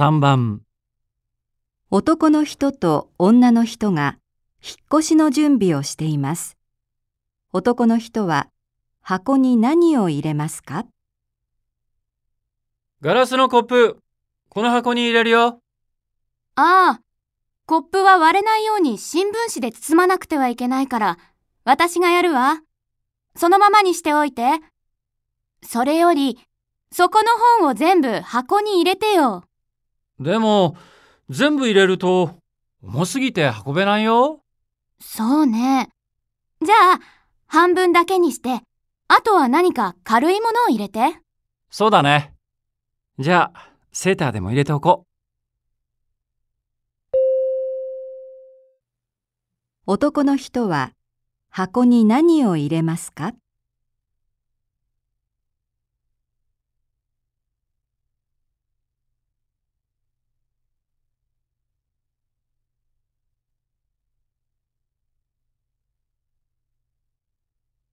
3番、男の人と女の人が引っ越しの準備をしています。男の人は箱に何を入れますか？ガラスのコップ、この箱に入れるよ。ああ、コップは割れないように新聞紙で包まなくてはいけないから、私がやるわ。そのままにしておいて。それより、そこの本を全部箱に入れてよ。でも、全部入れると、重すぎて運べないよ。そうね。じゃあ、半分だけにして、あとは何か軽いものを入れて。そうだね。じゃあ、セーターでも入れておこう。男の人は箱に何を入れますか？